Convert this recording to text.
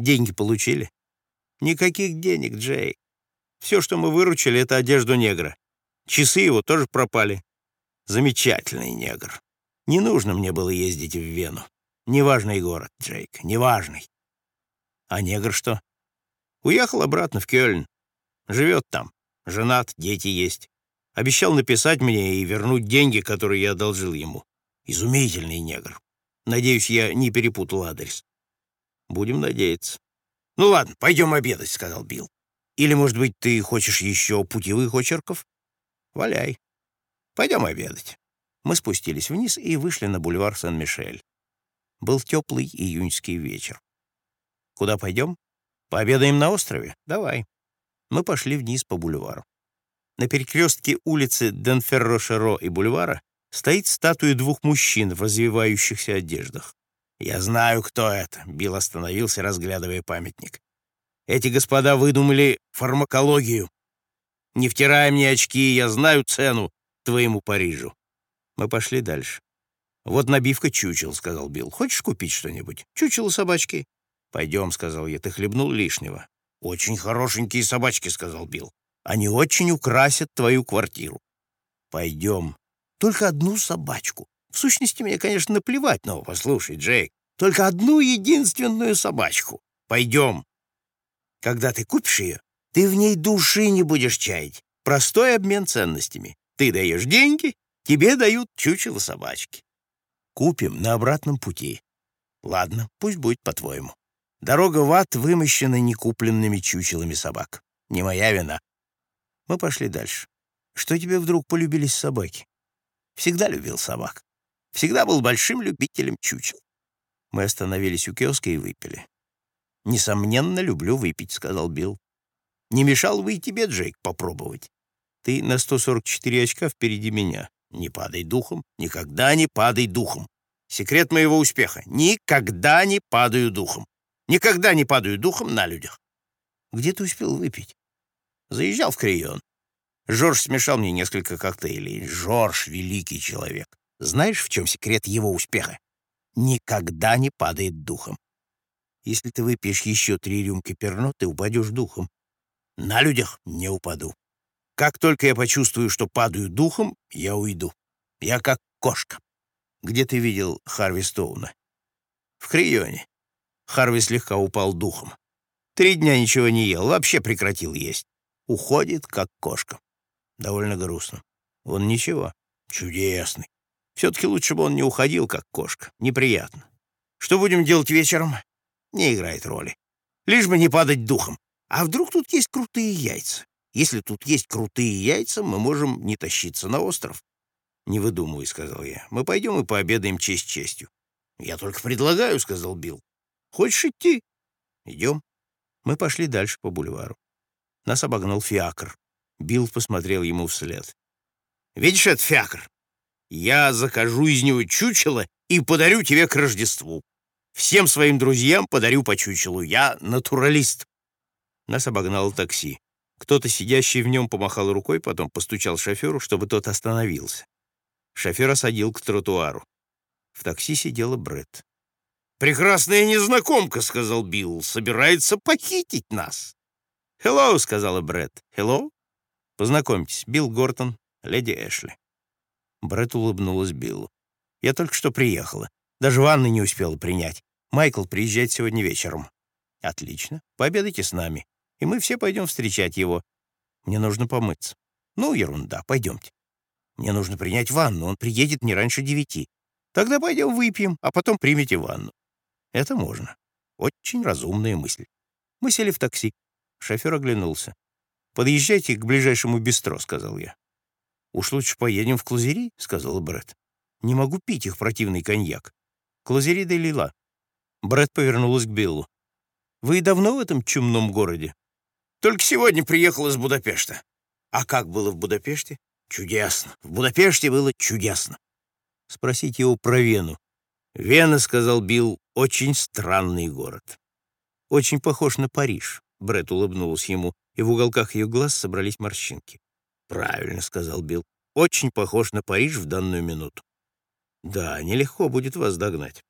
Деньги получили? Никаких денег, Джей. Все, что мы выручили, это одежду негра. Часы его тоже пропали. Замечательный негр. Не нужно мне было ездить в Вену. Неважный город, Джейк, неважный. А негр что? Уехал обратно в Кёльн. Живет там. Женат, дети есть. Обещал написать мне и вернуть деньги, которые я одолжил ему. Изумительный негр. Надеюсь, я не перепутал адрес. Будем надеяться. Ну ладно, пойдем обедать, сказал Билл. Или, может быть, ты хочешь еще путевых очерков? Валяй. Пойдем обедать. Мы спустились вниз и вышли на бульвар Сен-Мишель. Был теплый июньский вечер. Куда пойдем? Пообедаем на острове? Давай. Мы пошли вниз по бульвару. На перекрестке улицы Денферро-Шеро и бульвара стоит статуя двух мужчин в развивающихся одеждах. «Я знаю, кто это», — Билл остановился, разглядывая памятник. «Эти господа выдумали фармакологию. Не втирай мне очки, я знаю цену твоему Парижу». Мы пошли дальше. «Вот набивка чучел», — сказал Билл. «Хочешь купить что-нибудь? Чучело собачки?» «Пойдем», — сказал я, — «ты хлебнул лишнего». «Очень хорошенькие собачки», — сказал Билл. «Они очень украсят твою квартиру». «Пойдем. Только одну собачку. В сущности, мне, конечно, наплевать, но, послушай, Джейк, только одну единственную собачку. Пойдем. Когда ты купишь ее, ты в ней души не будешь чаять. Простой обмен ценностями. Ты даешь деньги, тебе дают чучело собачки. Купим на обратном пути. Ладно, пусть будет по-твоему. Дорога в ад вымощена некупленными чучелами собак. Не моя вина. Мы пошли дальше. Что тебе вдруг полюбились собаки? Всегда любил собак. Всегда был большим любителем чучел. Мы остановились у киоска и выпили. «Несомненно, люблю выпить», — сказал Билл. «Не мешал бы и тебе, Джейк, попробовать. Ты на 144 очка впереди меня. Не падай духом, никогда не падай духом. Секрет моего успеха — никогда не падаю духом. Никогда не падаю духом на людях. Где ты успел выпить? Заезжал в Крион. Жорж смешал мне несколько коктейлей. Жорж — великий человек. Знаешь, в чем секрет его успеха? Никогда не падает духом. Если ты выпьешь еще три рюмки перно, ты упадешь духом. На людях не упаду. Как только я почувствую, что падаю духом, я уйду. Я как кошка. Где ты видел Харви Стоуна? В Крионе. Харви слегка упал духом. Три дня ничего не ел, вообще прекратил есть. Уходит, как кошка. Довольно грустно. Он ничего. Чудесный. Все-таки лучше бы он не уходил, как кошка. Неприятно. Что будем делать вечером? Не играет роли. Лишь бы не падать духом. А вдруг тут есть крутые яйца? Если тут есть крутые яйца, мы можем не тащиться на остров. «Не выдумывай», — сказал я. «Мы пойдем и пообедаем честь честью». «Я только предлагаю», — сказал Билл. Хочешь идти? Идем. Мы пошли дальше по бульвару. Нас обогнал фиакр. Билл посмотрел ему вслед. «Видишь этот фиакр? Я закажу из него чучело и подарю тебе к Рождеству. Всем своим друзьям подарю по чучелу. Я натуралист». Нас обогнало такси. Кто-то, сидящий в нем, помахал рукой, потом постучал шоферу, чтобы тот остановился. Шофер осадил к тротуару. В такси сидела Бред. «Прекрасная незнакомка», — сказал Билл, — «собирается похитить нас». «Хеллоу», — сказала Брэд. «Хеллоу?» «Познакомьтесь, Билл Гортон, леди Эшли». Брэд улыбнулась Биллу. «Я только что приехала. Даже ванны не успела принять. Майкл приезжает сегодня вечером». «Отлично. Пообедайте с нами, и мы все пойдем встречать его. Мне нужно помыться». «Ну, ерунда, пойдемте». «Мне нужно принять ванну, он приедет не раньше девяти. Тогда пойдем выпьем, а потом примите ванну». Это можно. Очень разумная мысль. Мы сели в такси. Шофер оглянулся. «Подъезжайте к ближайшему бистро», — сказал я. «Уж лучше поедем в Клазери», — сказал Брэд. «Не могу пить их противный коньяк. Клазери де Лила». Брэд повернулась к Биллу. «Вы давно в этом чумном городе?» «Только сегодня приехал из Будапешта». «А как было в Будапеште?» «Чудесно. В Будапеште было чудесно». «Спросите его про Вену». «Вена», — сказал Билл, — «очень странный город». «Очень похож на Париж», — Брэд улыбнулась ему, и в уголках ее глаз собрались морщинки. «Правильно», — сказал Билл, — «очень похож на Париж в данную минуту». «Да, нелегко будет вас догнать».